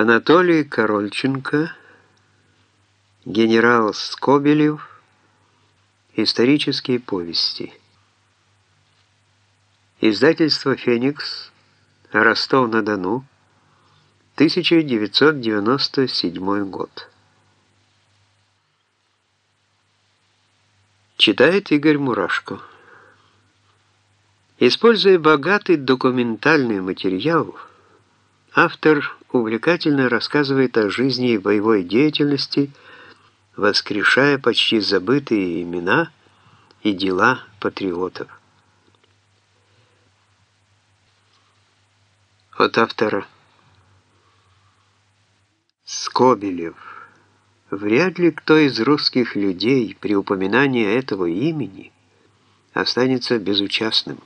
Анатолий Корольченко, генерал Скобелев, исторические повести. Издательство «Феникс», Ростов-на-Дону, 1997 год. Читает Игорь Мурашко. Используя богатый документальный материал, автор увлекательно рассказывает о жизни и боевой деятельности, воскрешая почти забытые имена и дела патриотов. От автора Скобелев. Вряд ли кто из русских людей при упоминании этого имени останется безучастным.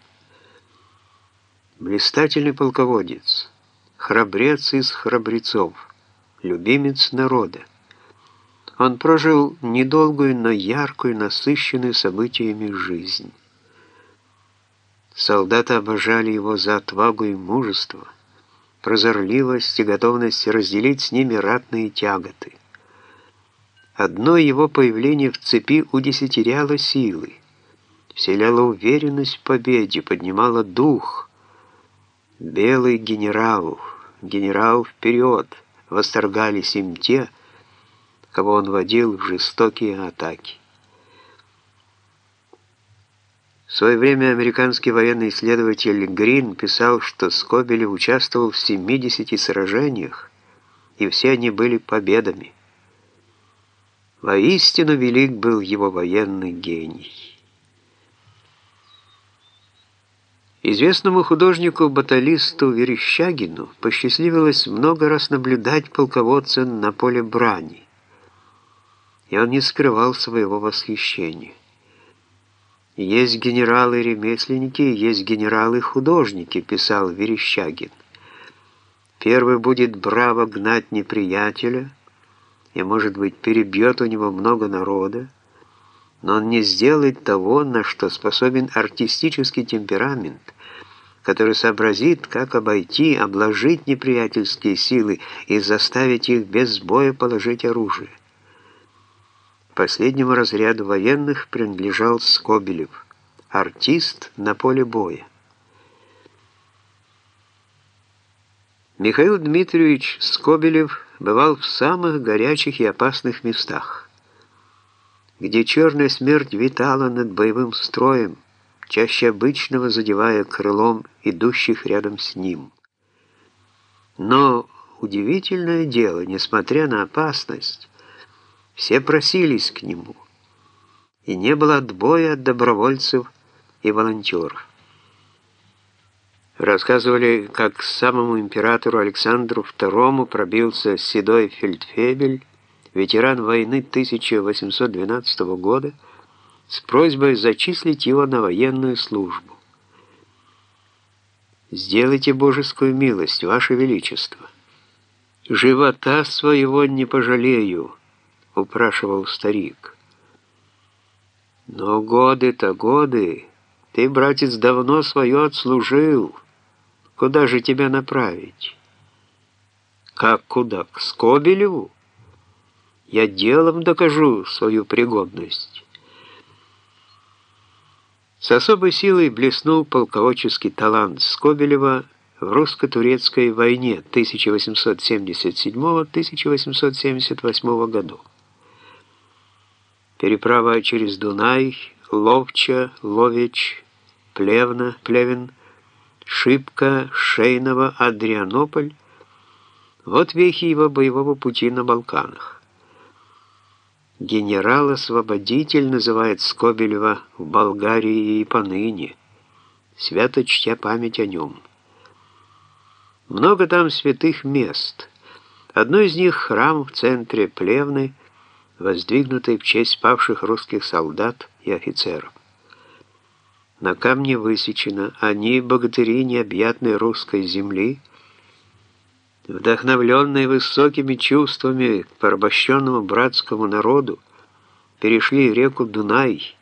Блистательный полководец – храбрец из храбрецов, любимец народа. Он прожил недолгую, но яркую, насыщенную событиями жизнь. Солдаты обожали его за отвагу и мужество, прозорливость и готовность разделить с ними ратные тяготы. Одно его появление в цепи удесятеряло силы, вселяло уверенность в победе, поднимало дух. Белый генерал — генерал вперед, восторгались им те, кого он водил в жестокие атаки. В свое время американский военный исследователь Грин писал, что Скобелев участвовал в 70 сражениях, и все они были победами. Воистину велик был его военный гений. Известному художнику-баталисту Верещагину посчастливилось много раз наблюдать полководца на поле брани, и он не скрывал своего восхищения. «Есть генералы-ремесленники, есть генералы-художники», — писал Верещагин. «Первый будет браво гнать неприятеля, и, может быть, перебьет у него много народа, но он не сделает того, на что способен артистический темперамент, который сообразит, как обойти, обложить неприятельские силы и заставить их без боя положить оружие. Последнему разряду военных принадлежал Скобелев, артист на поле боя. Михаил Дмитриевич Скобелев бывал в самых горячих и опасных местах, где черная смерть витала над боевым строем, чаще обычного задевая крылом идущих рядом с ним. Но удивительное дело, несмотря на опасность, все просились к нему, и не было отбоя от добровольцев и волонтеров. Рассказывали, как к самому императору Александру II пробился седой фельдфебель, ветеран войны 1812 года, с просьбой зачислить его на военную службу. «Сделайте божескую милость, Ваше Величество». «Живота своего не пожалею», — упрашивал старик. «Но годы-то годы, ты, братец, давно свое отслужил. Куда же тебя направить?» «Как куда? К Скобелеву? Я делом докажу свою пригодность». С особой силой блеснул полководческий талант Скобелева в русско-турецкой войне 1877-1878 году. Переправа через Дунай, Ловча, Лович, Плевна, Плевен, Шибка, Шейново, Адрианополь – вот вехи его боевого пути на Балканах. Генерал-освободитель называет Скобелева в Болгарии и поныне, свято чтя память о нем. Много там святых мест. Одно из них — храм в центре Плевны, воздвигнутый в честь павших русских солдат и офицеров. На камне высечено «Они, богатыри необъятной русской земли», вдохновленные высокими чувствами к порабощенному братскому народу, перешли реку Дунай,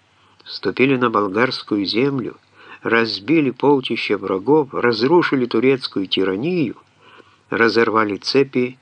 вступили на болгарскую землю, разбили полчища врагов, разрушили турецкую тиранию, разорвали цепи